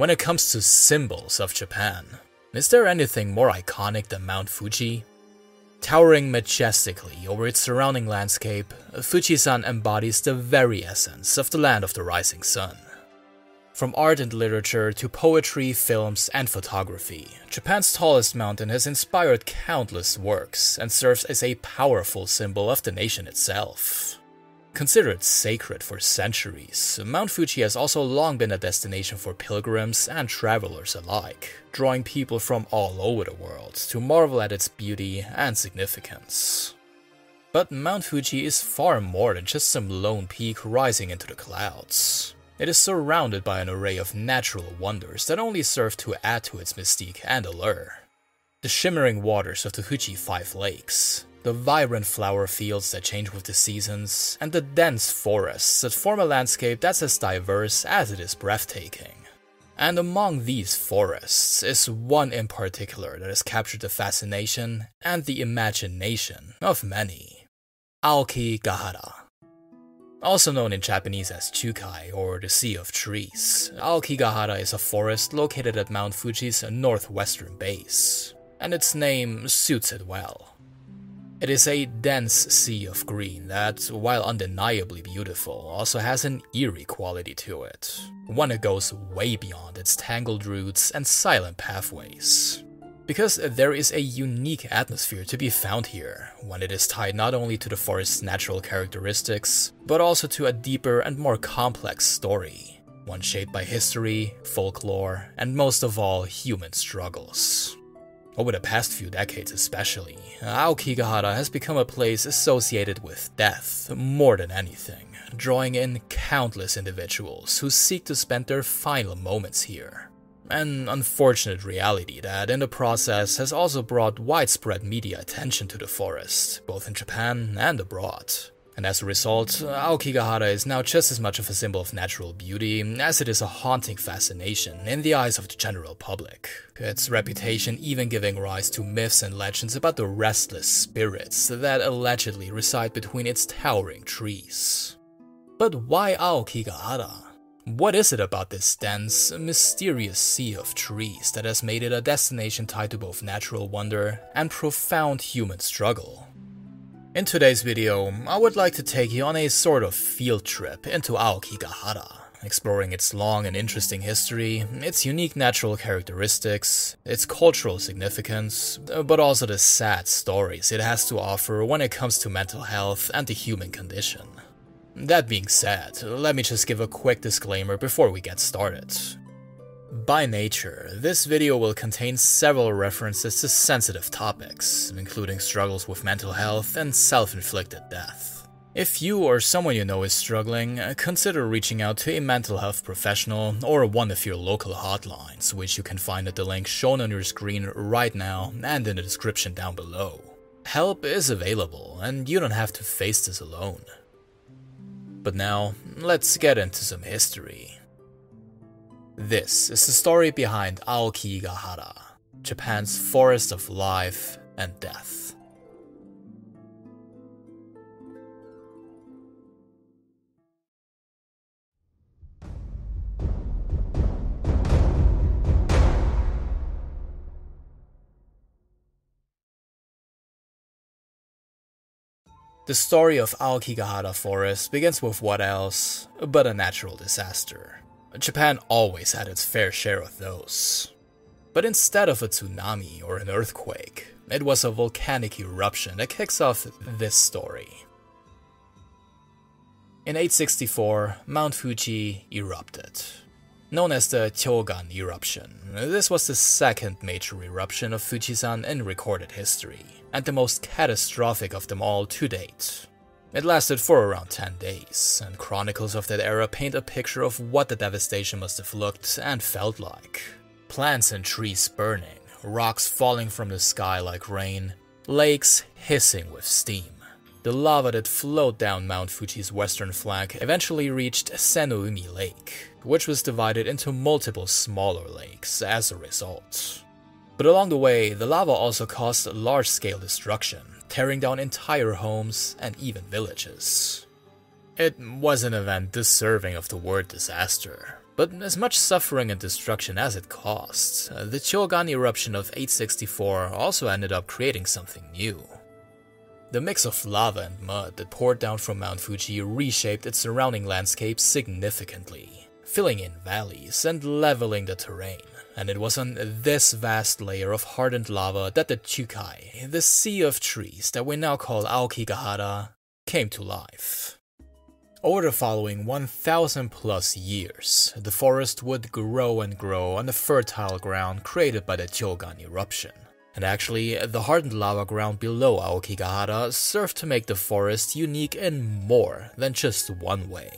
When it comes to symbols of Japan, is there anything more iconic than Mount Fuji? Towering majestically over its surrounding landscape, Fujisan embodies the very essence of the land of the rising sun. From art and literature to poetry, films, and photography, Japan's tallest mountain has inspired countless works and serves as a powerful symbol of the nation itself. Considered sacred for centuries, Mount Fuji has also long been a destination for pilgrims and travelers alike, drawing people from all over the world to marvel at its beauty and significance. But Mount Fuji is far more than just some lone peak rising into the clouds. It is surrounded by an array of natural wonders that only serve to add to its mystique and allure. The shimmering waters of the Fuji Five Lakes, the vibrant flower fields that change with the seasons, and the dense forests that form a landscape that's as diverse as it is breathtaking. And among these forests is one in particular that has captured the fascination and the imagination of many Aokigahara. Also known in Japanese as Jukai or the Sea of Trees, Aokigahara is a forest located at Mount Fuji's northwestern base, and its name suits it well. It is a dense sea of green that, while undeniably beautiful, also has an eerie quality to it, one that goes way beyond its tangled roots and silent pathways because there is a unique atmosphere to be found here, one that is tied not only to the forest's natural characteristics, but also to a deeper and more complex story, one shaped by history, folklore, and most of all, human struggles. Over the past few decades, especially, Aokigahara has become a place associated with death more than anything, drawing in countless individuals who seek to spend their final moments here an unfortunate reality that, in the process, has also brought widespread media attention to the forest, both in Japan and abroad. And as a result, Aokigahara is now just as much of a symbol of natural beauty as it is a haunting fascination in the eyes of the general public. Its reputation even giving rise to myths and legends about the restless spirits that allegedly reside between its towering trees. But why Aokigahara? What is it about this dense, mysterious sea of trees that has made it a destination tied to both natural wonder and profound human struggle? In today's video, I would like to take you on a sort of field trip into Aokigahara, exploring its long and interesting history, its unique natural characteristics, its cultural significance, but also the sad stories it has to offer when it comes to mental health and the human condition. That being said, let me just give a quick disclaimer before we get started. By nature, this video will contain several references to sensitive topics, including struggles with mental health and self-inflicted death. If you or someone you know is struggling, consider reaching out to a mental health professional or one of your local hotlines, which you can find at the link shown on your screen right now and in the description down below. Help is available, and you don't have to face this alone. But now, let's get into some history. This is the story behind Aokigahara, Japan's forest of life and death. The story of Aokigahara Forest begins with what else but a natural disaster. Japan always had its fair share of those. But instead of a tsunami or an earthquake, it was a volcanic eruption that kicks off this story. In 864, Mount Fuji erupted. Known as the Jogan eruption, this was the second major eruption of Fujisan in recorded history and the most catastrophic of them all to date. It lasted for around 10 days, and chronicles of that era paint a picture of what the devastation must have looked and felt like. Plants and trees burning, rocks falling from the sky like rain, lakes hissing with steam. The lava that flowed down Mount Fuji's western flank eventually reached Senoumi Lake, which was divided into multiple smaller lakes as a result. But along the way, the lava also caused large scale destruction, tearing down entire homes and even villages. It was an event deserving of the word disaster, But as much suffering and destruction as it caused, uh, the Jogan eruption of 864 also ended up creating something new. The mix of lava and mud that poured down from Mount Fuji reshaped its surrounding landscape significantly, filling in valleys and leveling the terrain. And it was on this vast layer of hardened lava that the Jukai, the sea of trees that we now call Aokigahara, came to life. Over the following 1000 plus years, the forest would grow and grow on the fertile ground created by the Jogan eruption. And actually, the hardened lava ground below Aokigahara served to make the forest unique in more than just one way.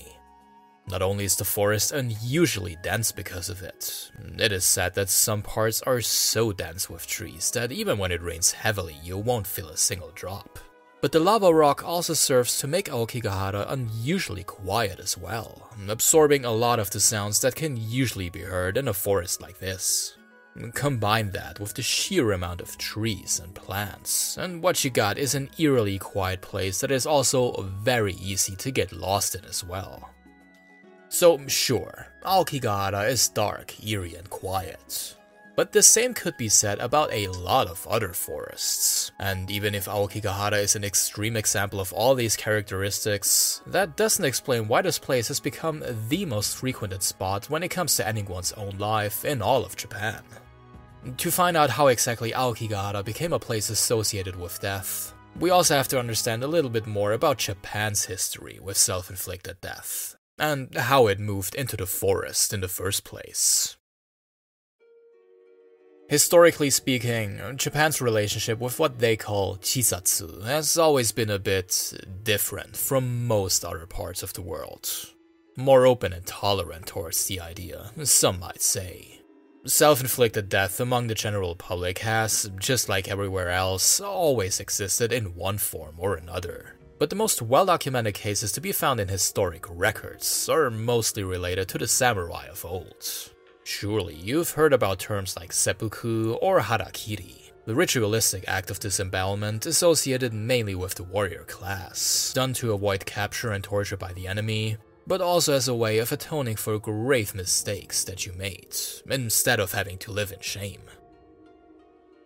Not only is the forest unusually dense because of it, it is said that some parts are so dense with trees that even when it rains heavily, you won't feel a single drop. But the lava rock also serves to make Aokigahara unusually quiet as well, absorbing a lot of the sounds that can usually be heard in a forest like this. Combine that with the sheer amount of trees and plants, and what you got is an eerily quiet place that is also very easy to get lost in as well. So, sure, Aokigahara is dark, eerie, and quiet. But the same could be said about a lot of other forests. And even if Aokigahara is an extreme example of all these characteristics, that doesn't explain why this place has become the most frequented spot when it comes to ending one's own life in all of Japan. To find out how exactly Aokigahara became a place associated with death, we also have to understand a little bit more about Japan's history with self-inflicted death, and how it moved into the forest in the first place. Historically speaking, Japan's relationship with what they call jisatsu has always been a bit different from most other parts of the world. More open and tolerant towards the idea, some might say. Self inflicted death among the general public has, just like everywhere else, always existed in one form or another. But the most well documented cases to be found in historic records are mostly related to the samurai of old. Surely you've heard about terms like seppuku or harakiri, the ritualistic act of disembowelment associated mainly with the warrior class, done to avoid capture and torture by the enemy, but also as a way of atoning for grave mistakes that you made, instead of having to live in shame.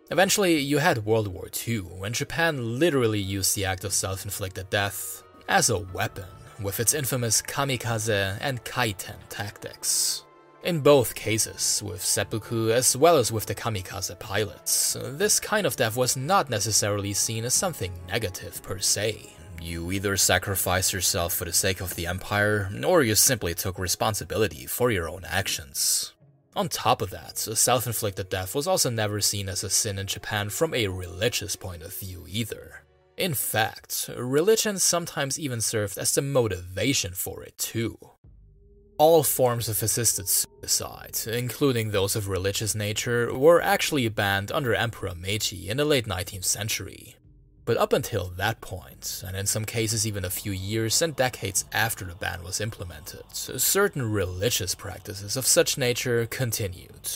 Eventually, you had World War II, when Japan literally used the act of self inflicted death as a weapon, with its infamous kamikaze and kaiten tactics. In both cases, with seppuku as well as with the kamikaze pilots, this kind of death was not necessarily seen as something negative per se. You either sacrificed yourself for the sake of the empire, or you simply took responsibility for your own actions. On top of that, self inflicted death was also never seen as a sin in Japan from a religious point of view either. In fact, religion sometimes even served as the motivation for it too. All forms of assisted suicide, including those of religious nature, were actually banned under Emperor Meiji in the late 19th century. But up until that point, and in some cases even a few years and decades after the ban was implemented, certain religious practices of such nature continued.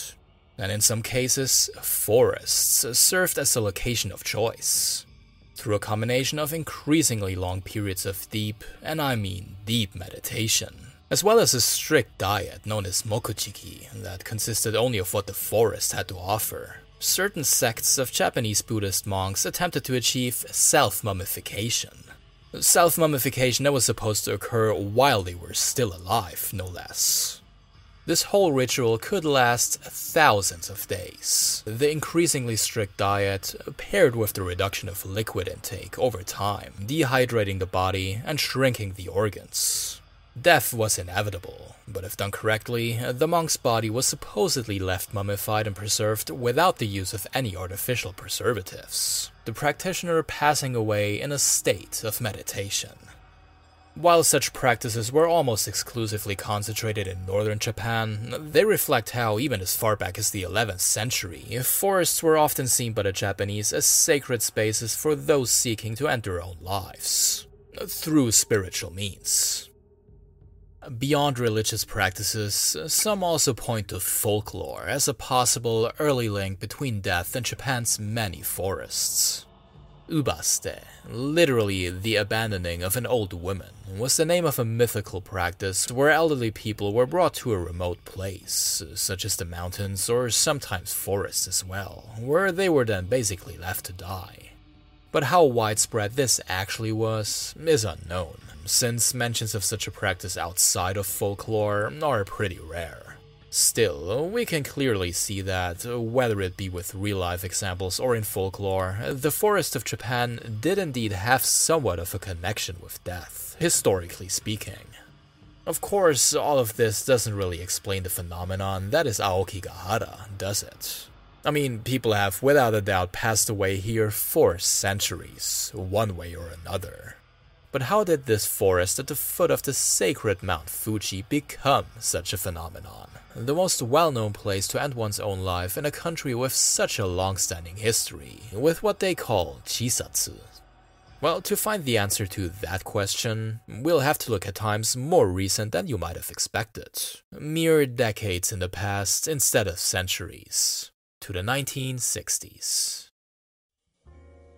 And in some cases, forests served as a location of choice. Through a combination of increasingly long periods of deep, and I mean deep meditation, as well as a strict diet known as mokujiki that consisted only of what the forest had to offer. Certain sects of Japanese Buddhist monks attempted to achieve self mummification. Self mummification that was supposed to occur while they were still alive, no less. This whole ritual could last thousands of days. The increasingly strict diet, paired with the reduction of liquid intake over time, dehydrating the body and shrinking the organs. Death was inevitable, but if done correctly, the monk's body was supposedly left mummified and preserved without the use of any artificial preservatives, the practitioner passing away in a state of meditation. While such practices were almost exclusively concentrated in northern Japan, they reflect how, even as far back as the 11th century, forests were often seen by the Japanese as sacred spaces for those seeking to end their own lives, through spiritual means. Beyond religious practices, some also point to folklore as a possible early link between death and Japan's many forests. Ubasute, literally the abandoning of an old woman, was the name of a mythical practice where elderly people were brought to a remote place, such as the mountains or sometimes forests as well, where they were then basically left to die. But how widespread this actually was is unknown, since mentions of such a practice outside of folklore are pretty rare. Still, we can clearly see that, whether it be with real life examples or in folklore, the forest of Japan did indeed have somewhat of a connection with death, historically speaking. Of course, all of this doesn't really explain the phenomenon that is Aokigahara, does it? I mean, people have without a doubt passed away here for centuries, one way or another. But how did this forest at the foot of the sacred Mount Fuji become such a phenomenon? the most well-known place to end one's own life in a country with such a long-standing history, with what they call jisatsu. Well, to find the answer to that question, we'll have to look at times more recent than you might have expected. Mere decades in the past instead of centuries. To the 1960s.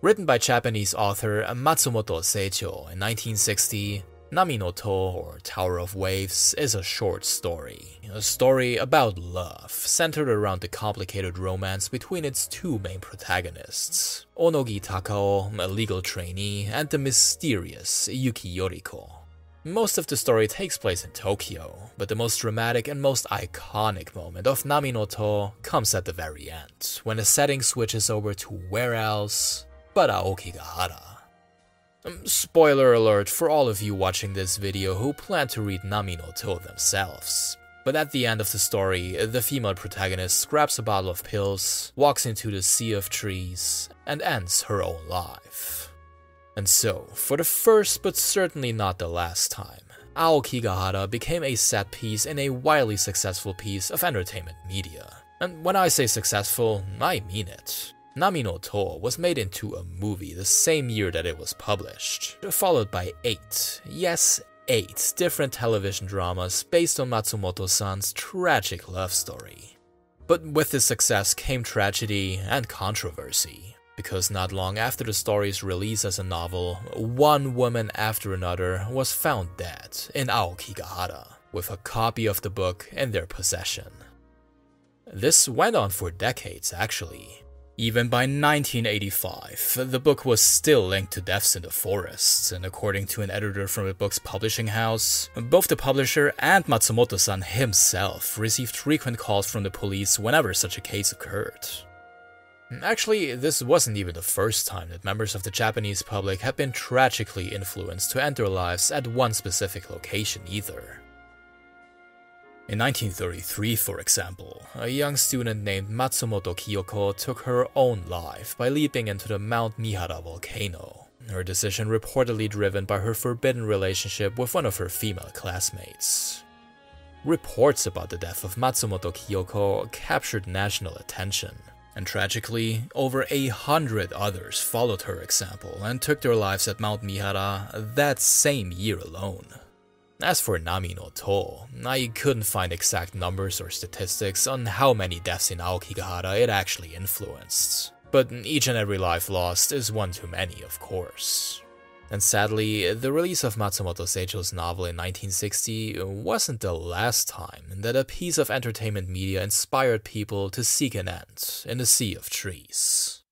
Written by Japanese author Matsumoto Seicho in 1960, Nami no To, or Tower of Waves, is a short story. A story about love, centered around the complicated romance between its two main protagonists, Onogi Takao, a legal trainee, and the mysterious Yuki Yoriko. Most of the story takes place in Tokyo, but the most dramatic and most iconic moment of Nami no To comes at the very end, when the setting switches over to where else but Aokigahara. Um, spoiler alert for all of you watching this video who plan to read Nami no To themselves. But at the end of the story, the female protagonist grabs a bottle of pills, walks into the sea of trees, and ends her own life. And so, for the first but certainly not the last time, Aokigahara became a set piece in a wildly successful piece of entertainment media. And when I say successful, I mean it. Nami no To was made into a movie the same year that it was published, followed by eight, yes, eight different television dramas based on Matsumoto-san's tragic love story. But with this success came tragedy and controversy, because not long after the story's release as a novel, one woman after another was found dead in Aokigahara, with a copy of the book in their possession. This went on for decades, actually, even by 1985, the book was still linked to deaths in the forests, and according to an editor from the book's publishing house, both the publisher and Matsumoto-san himself received frequent calls from the police whenever such a case occurred. Actually, this wasn't even the first time that members of the Japanese public had been tragically influenced to end their lives at one specific location either. In 1933, for example, a young student named Matsumoto Kiyoko took her own life by leaping into the Mount Mihara volcano, her decision reportedly driven by her forbidden relationship with one of her female classmates. Reports about the death of Matsumoto Kiyoko captured national attention, and tragically, over a hundred others followed her example and took their lives at Mount Mihara that same year alone. As for Nami no To, I couldn't find exact numbers or statistics on how many deaths in Aokigahara it actually influenced. But each and every life lost is one too many, of course. And sadly, the release of Matsumoto Seicho's novel in 1960 wasn't the last time that a piece of entertainment media inspired people to seek an end in the sea of trees.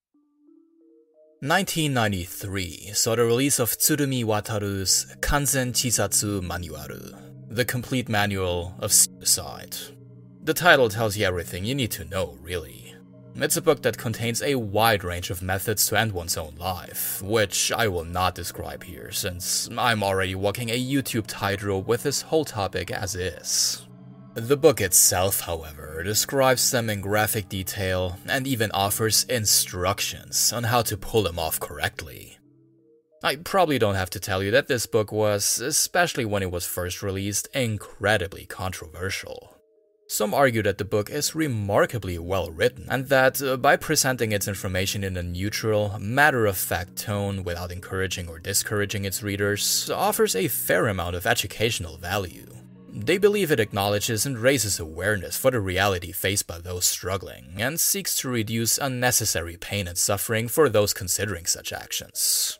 1993 saw the release of Tsurumi Wataru's Kanzen Jisatsu Manual, the complete manual of suicide. The title tells you everything you need to know, really. It's a book that contains a wide range of methods to end one's own life, which I will not describe here since I'm already walking a YouTube tightrope with this whole topic as is. The book itself, however, describes them in graphic detail and even offers instructions on how to pull them off correctly. I probably don't have to tell you that this book was, especially when it was first released, incredibly controversial. Some argue that the book is remarkably well written, and that uh, by presenting its information in a neutral, matter of fact tone without encouraging or discouraging its readers, offers a fair amount of educational value. They believe it acknowledges and raises awareness for the reality faced by those struggling, and seeks to reduce unnecessary pain and suffering for those considering such actions.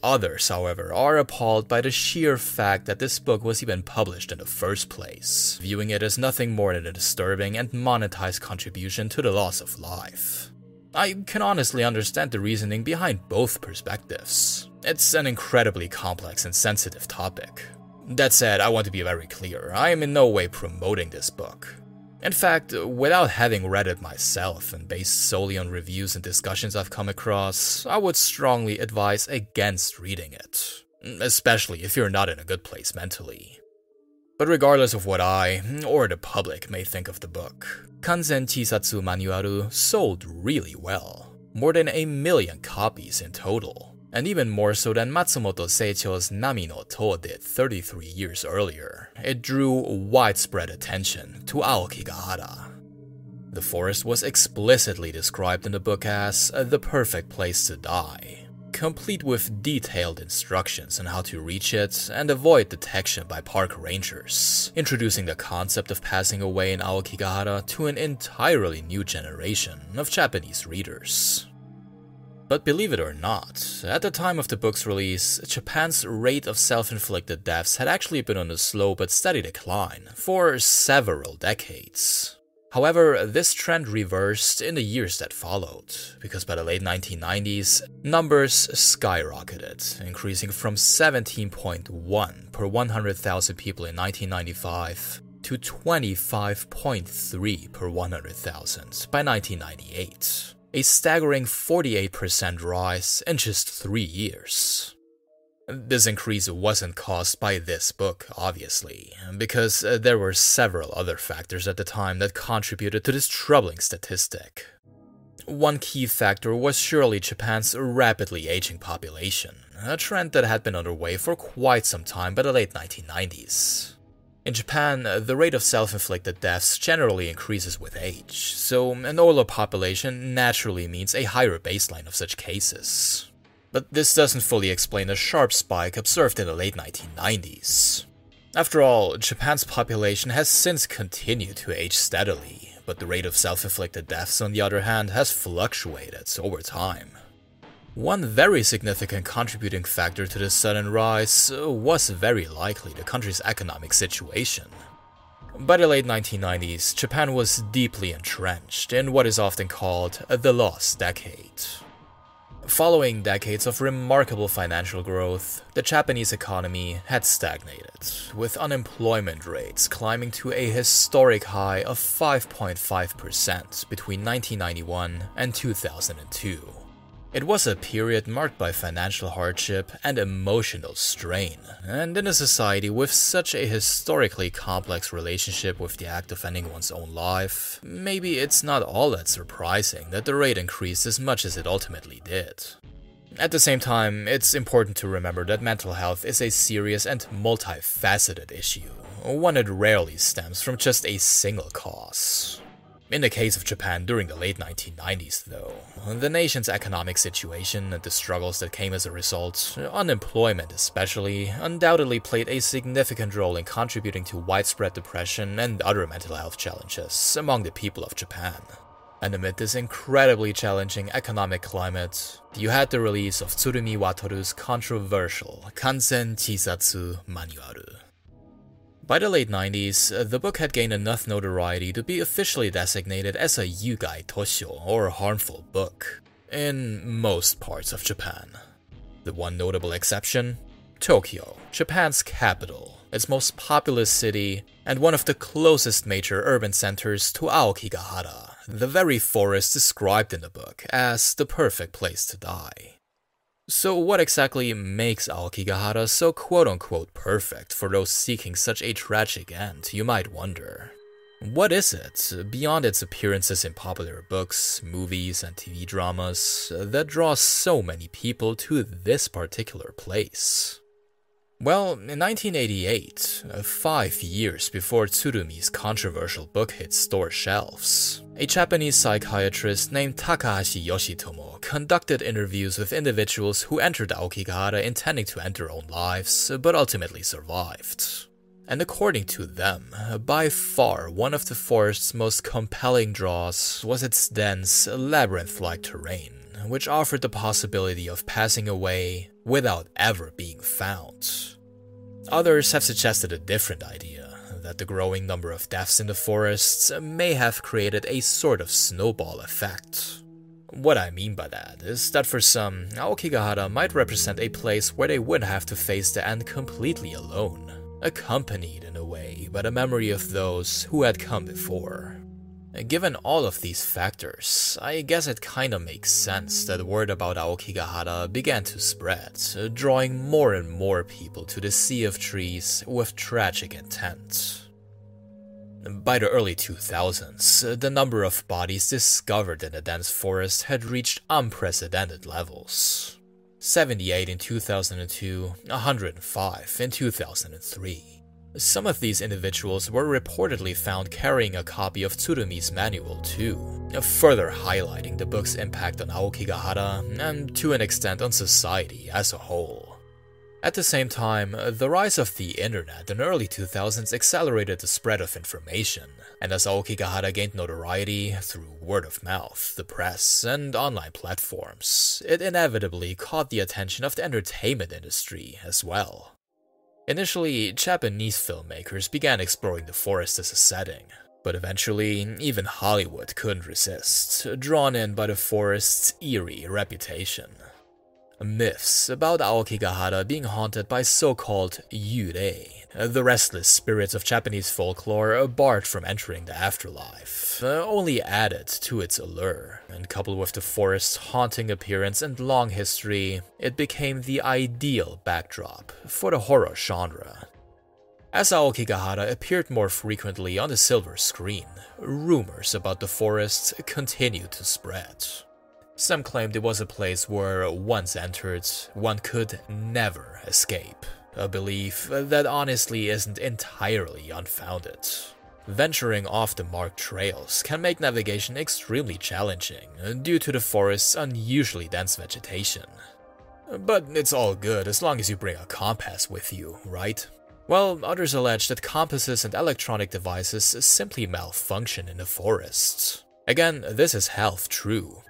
Others, however, are appalled by the sheer fact that this book was even published in the first place, viewing it as nothing more than a disturbing and monetized contribution to the loss of life. I can honestly understand the reasoning behind both perspectives. It's an incredibly complex and sensitive topic. That said, I want to be very clear I am in no way promoting this book. In fact, without having read it myself and based solely on reviews and discussions I've come across, I would strongly advise against reading it, especially if you're not in a good place mentally. But regardless of what I, or the public, may think of the book, Kanzen Jisatsu Manuaru sold really well, more than a million copies in total and even more so than Matsumoto Seicho's Nami no To did 33 years earlier. It drew widespread attention to Aokigahara. The forest was explicitly described in the book as the perfect place to die, complete with detailed instructions on how to reach it and avoid detection by park rangers, introducing the concept of passing away in Aokigahara to an entirely new generation of Japanese readers. But believe it or not, at the time of the book's release, Japan's rate of self inflicted deaths had actually been on a slow but steady decline for several decades. However, this trend reversed in the years that followed, because by the late 1990s, numbers skyrocketed, increasing from 17.1 per 100,000 people in 1995 to 25.3 per 100,000 by 1998 a staggering 48% rise in just three years. This increase wasn't caused by this book, obviously, because uh, there were several other factors at the time that contributed to this troubling statistic. One key factor was surely Japan's rapidly aging population, a trend that had been underway for quite some time by the late 1990s. In Japan, uh, the rate of self inflicted deaths generally increases with age, so an older population naturally means a higher baseline of such cases. But this doesn't fully explain the sharp spike observed in the late 1990s. After all, Japan's population has since continued to age steadily, but the rate of self inflicted deaths, on the other hand, has fluctuated over time. One very significant contributing factor to this sudden rise was very likely the country's economic situation. By the late 1990s, Japan was deeply entrenched in what is often called the lost decade. Following decades of remarkable financial growth, the Japanese economy had stagnated, with unemployment rates climbing to a historic high of 5.5% between 1991 and 2002. It was a period marked by financial hardship and emotional strain, and in a society with such a historically complex relationship with the act of ending one's own life, maybe it's not all that surprising that the rate increased as much as it ultimately did. At the same time, it's important to remember that mental health is a serious and multifaceted issue, one that rarely stems from just a single cause. In the case of Japan during the late 1990s, though, the nation's economic situation and the struggles that came as a result, unemployment especially, undoubtedly played a significant role in contributing to widespread depression and other mental health challenges among the people of Japan. And amid this incredibly challenging economic climate, you had the release of Tsurumi Wataru's controversial Kanzen Jisatsu Manuaru. By the late 90s, uh, the book had gained enough notoriety to be officially designated as a Yugai Tosho, or harmful book, in most parts of Japan. The one notable exception? Tokyo, Japan's capital, its most populous city, and one of the closest major urban centers to Aokigahara, the very forest described in the book as the perfect place to die. So, what exactly makes Aokigahara so quote unquote perfect for those seeking such a tragic end, you might wonder? What is it, beyond its appearances in popular books, movies, and TV dramas, that draws so many people to this particular place? Well, in 1988, uh, five years before Tsurumi's controversial book hit store shelves, a Japanese psychiatrist named Takahashi Yoshitomo conducted interviews with individuals who entered Aokigahara intending to end their own lives, but ultimately survived. and according to them, by far one of the forest's most compelling draws was its dense, labyrinth like terrain, which offered the possibility of passing away without ever being found. Others have suggested a different idea that the growing number of deaths in the forests may have created a sort of snowball effect. What I mean by that is that for some, Aokigahara might represent a place where they would have to face the end completely alone, accompanied in a way by the memory of those who had come before. Given all of these factors, I guess it kinda makes sense that word about Aokigahara began to spread, drawing more and more people to the Sea of Trees with tragic intent. By the early 2000s, the number of bodies discovered in the dense forest had reached unprecedented levels. 78 in 2002, 105 in 2003. Some of these individuals were reportedly found carrying a copy of Tsurumi's manual too, further highlighting the book's impact on Aokigahara and to an extent on society as a whole. At the same time, the rise of the internet in the early 2000s accelerated the spread of information, and as Aokigahara gained notoriety through word of mouth, the press, and online platforms, it inevitably caught the attention of the entertainment industry as well. Initially, Japanese filmmakers began exploring the forest as a setting, but eventually, even Hollywood couldn't resist, drawn in by the forest's eerie reputation. Myths about Aokigahara being haunted by so-called yurei, the restless spirits of Japanese folklore barred from entering the afterlife, uh, only added to its allure, and coupled with the forest's haunting appearance and long history, it became the ideal backdrop for the horror genre. As Aokigahara appeared more frequently on the silver screen, rumors about the forest continued to spread. Some claimed it was a place where, once entered, one could never escape a belief that honestly isn't entirely unfounded. Venturing off the marked trails can make navigation extremely challenging due to the forest's unusually dense vegetation. But it's all good as long as you bring a compass with you, right? Well, others allege that compasses and electronic devices simply malfunction in the forests. Again, this is half true.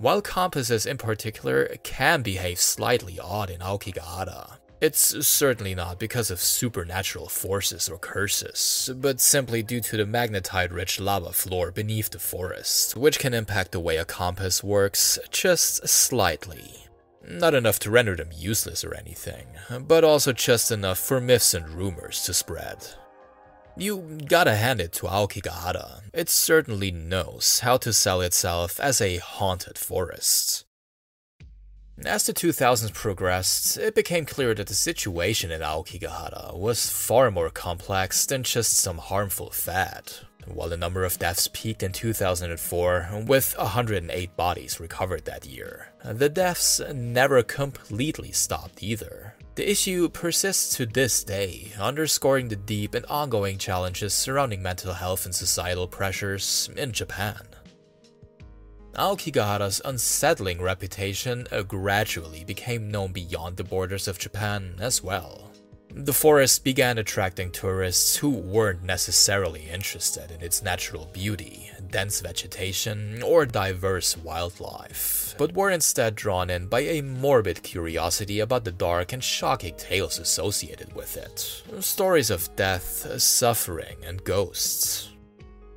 While compasses in particular can behave slightly odd in Aokigahara, it's certainly not because of supernatural forces or curses, but simply due to the magnetite rich lava floor beneath the forest, which can impact the way a compass works just slightly. Not enough to render them useless or anything, but also just enough for myths and rumors to spread. You gotta hand it to Aokigahara, it certainly knows how to sell itself as a haunted forest. As the 2000s progressed, it became clear that the situation in Aokigahara was far more complex than just some harmful fad. While the number of deaths peaked in 2004, with 108 bodies recovered that year, the deaths never completely stopped either. The issue persists to this day, underscoring the deep and ongoing challenges surrounding mental health and societal pressures in Japan. Aokigahara's unsettling reputation gradually became known beyond the borders of Japan as well. The forest began attracting tourists who weren't necessarily interested in its natural beauty, dense vegetation, or diverse wildlife, but were instead drawn in by a morbid curiosity about the dark and shocking tales associated with it. Stories of death, suffering, and ghosts.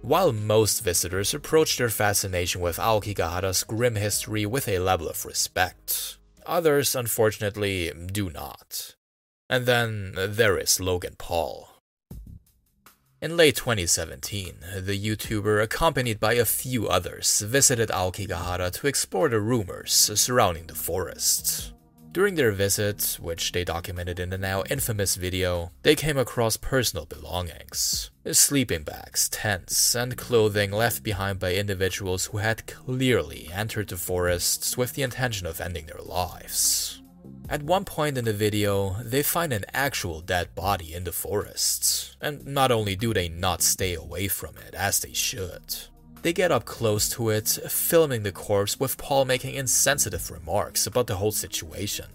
While most visitors approach their fascination with Aokigahara's grim history with a level of respect, others unfortunately do not. And then there is Logan Paul. In late 2017, the YouTuber, accompanied by a few others, visited Aokigahara to explore the rumors surrounding the forest. During their visit, which they documented in the now infamous video, they came across personal belongings sleeping bags, tents, and clothing left behind by individuals who had clearly entered the forests with the intention of ending their lives. At one point in the video, they find an actual dead body in the forests, and not only do they not stay away from it as they should, they get up close to it, filming the corpse with Paul making insensitive remarks about the whole situation.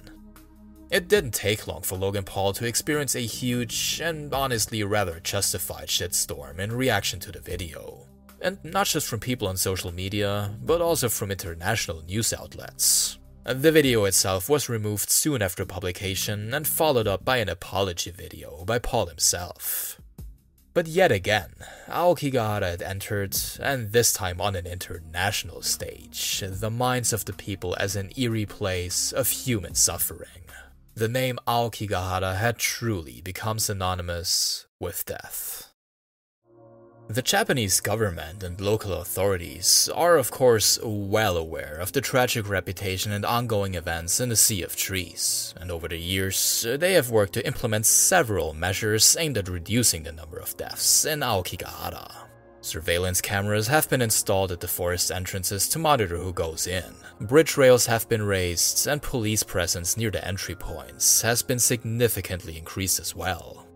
It didn't take long for Logan Paul to experience a huge and honestly rather justified shitstorm in reaction to the video. And not just from people on social media, but also from international news outlets. Uh, the video itself was removed soon after publication and followed up by an apology video by Paul himself. But yet again, Aokigahara had entered, and this time on an international stage, the minds of the people as an eerie place of human suffering. The name Aokigahara had truly become synonymous with death. The Japanese government and local authorities are, of course, well aware of the tragic reputation and ongoing events in the Sea of Trees, and over the years, they have worked to implement several measures aimed at reducing the number of deaths in Aokigahara. Surveillance cameras have been installed at the forest entrances to monitor who goes in. Bridge rails have been raised, and police presence near the entry points has been significantly increased as well.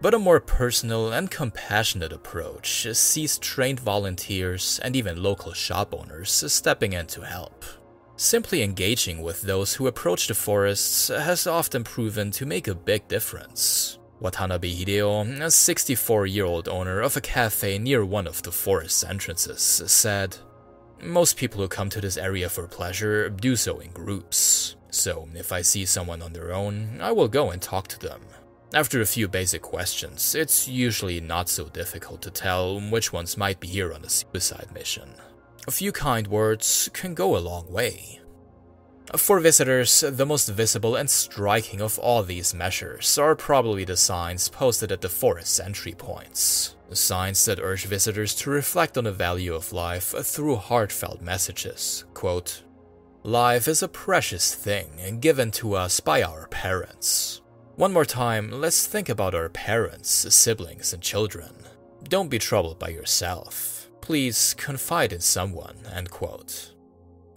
But a more personal and compassionate approach sees trained volunteers and even local shop owners stepping in to help. Simply engaging with those who approach the forests has often proven to make a big difference. Watanabe Hideo, a 64 year old owner of a cafe near one of the forest's entrances, said, Most people who come to this area for pleasure do so in groups. So, if I see someone on their own, I will go and talk to them. After a few basic questions, it's usually not so difficult to tell which ones might be here on a suicide mission. A few kind words can go a long way. For visitors, the most visible and striking of all these measures are probably the signs posted at the forest's entry points. Signs that urge visitors to reflect on the value of life through heartfelt messages. Quote, Life is a precious thing given to us by our parents. One more time, let's think about our parents, siblings, and children. Don't be troubled by yourself. Please confide in someone. End quote.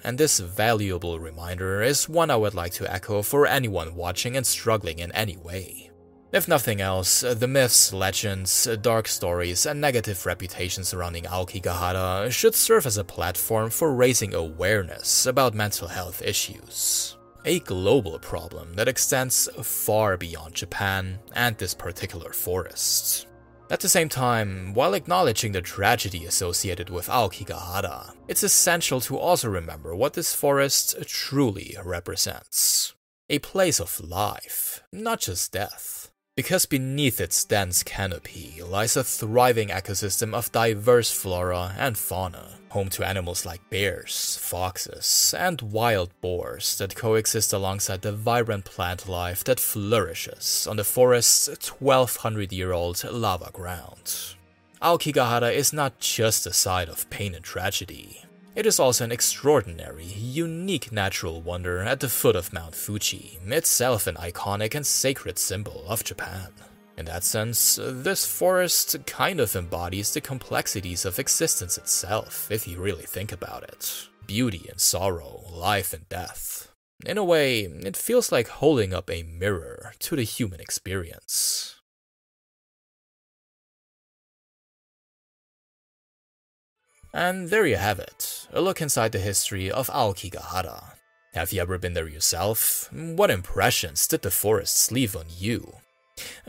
And this valuable reminder is one I would like to echo for anyone watching and struggling in any way. If nothing else, the myths, legends, dark stories, and negative reputation surrounding Aokigahara should serve as a platform for raising awareness about mental health issues a global problem that extends far beyond Japan and this particular forest. At the same time, while acknowledging the tragedy associated with Aokigahara, it's essential to also remember what this forest truly represents. A place of life, not just death because beneath its dense canopy lies a thriving ecosystem of diverse flora and fauna, home to animals like bears, foxes, and wild boars that coexist alongside the vibrant plant life that flourishes on the forest's 1200 year old lava ground. Aokigahara is not just a site of pain and tragedy. It is also an extraordinary, unique natural wonder at the foot of Mount Fuji, itself an iconic and sacred symbol of Japan. In that sense, this forest kind of embodies the complexities of existence itself, if you really think about it. Beauty and sorrow, life and death. In a way, it feels like holding up a mirror to the human experience. And there you have it, a look inside the history of Aokigahara. Have you ever been there yourself? What impressions did the forests leave on you?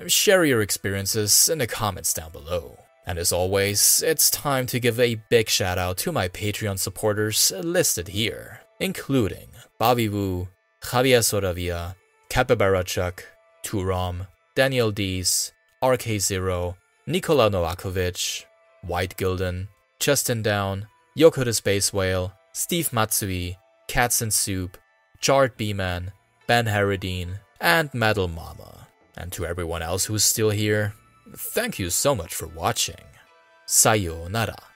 Share your experiences in the comments down below. And as always, it's time to give a big shout out to my Patreon supporters listed here, including Bobby Wu, Javier Soravia, Capybara Chuck, Turam, Daniel Dees, RK0, Nikola Novakovic, White Gilden, Justin Down, Yoko the Space Whale, Steve Matsui, Cats and Soup, Jart B-Man, Ben Harradine, and Metal Mama. And to everyone else who's still here, thank you so much for watching. Sayonara.